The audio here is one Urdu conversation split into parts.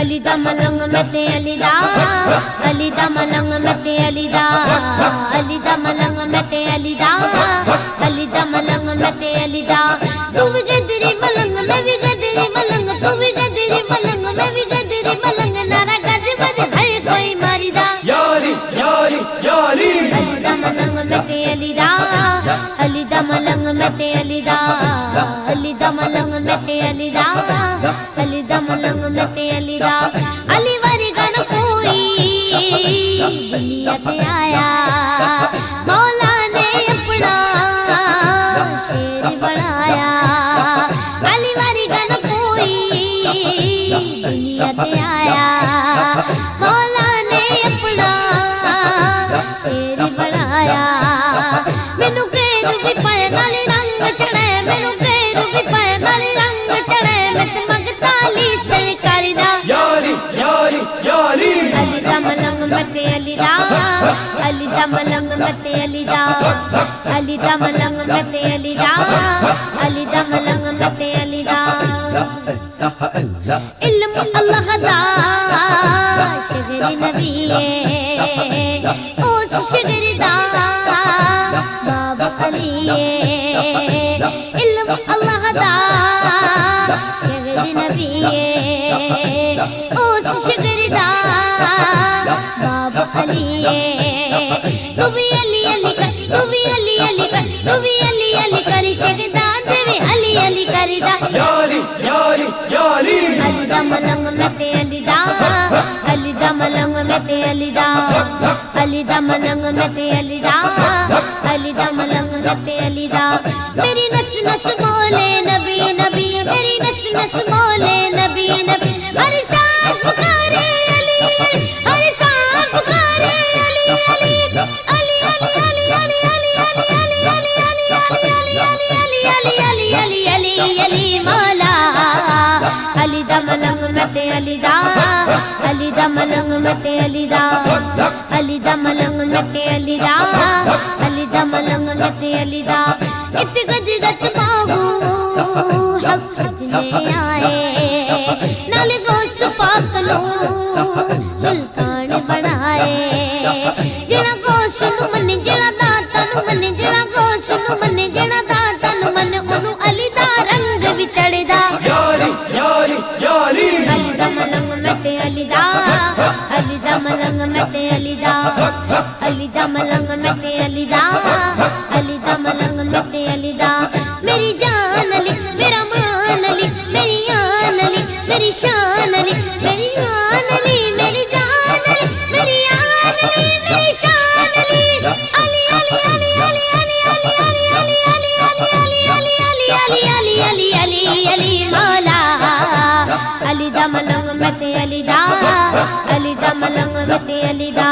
علی دا ملنگ میں تے علی دا علی دا ملنگ میں تے علی دا علی دا ملنگ میں تے علی دا علی دا ملنگ میں تے علی دا تو بھی گدری ملنگ میں بھی گدری ملنگ تو بھی گدری ملنگ میں بھی گدری ملنگ نارا گد بد ہر کوئی ماری دا یاری یاری یاری علی دا ملنگ میں تے علی دا علی دا ملنگ میں تے علی دا دا علی واری کوئی دنیا تے آیا مولا نے اپنا شیر بنایا علی واری کوئی دنیا تے آیا مولا مت علیدا علیدا ملنگ مت علیدا علیدا ملنگ مت علیدا علیدا ملنگ مت علیدا علم اللہ دا شگر نبی اوس شگر دا بابا علی علم اللہ اس شگر دا باب علی تو بھی علی علی کر، تو بھی علی علی کر، تو بھی علی دا علی دا میری نس نس مولے نبی نبی میری نس نس مولے نبی نبی ہر سال پکارے علی ہر سال پکارے علی علی علی علی علی علی علی علی علی علی علی علی علی علی علی علی علی مولا علی دا ملنگ میں علی دا علی دا ملنگ میں تے علی دا علی دا ملنگ میں علی دا دم دا ملنگ علی دا ات گجدت باغو حق سجنے آئے نال گوش پاک لو سلطان بڑھائے جڑا گوش نو من جڑا داتا نو من جڑا گوش نو من ملنگ الدا الدا ملنگ علی الدا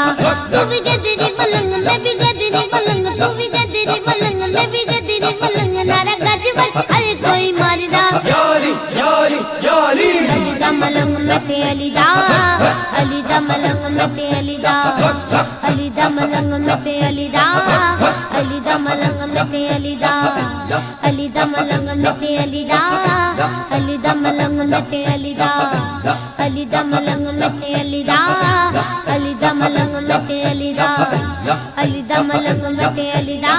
تو بھی گدری ملنگ میں بھی گدری ملنگ تو بھی گدری ملنگ میں بھی گدری ملنگ۔ نارا گج بس ہر کوئی ماردا یاری یاری یاری۔ الدا ملنگ مت الدا الدا ملنگ مت الدا الدا ملنگ مت الدا الدا ملنگ مت الدا الدا ملنگ مت الدا الدا ملنگ مت الدا علی دا ملنگ میں علی دا علی دا ملنگ میں علی دا علی دا ملنگ میں علی دا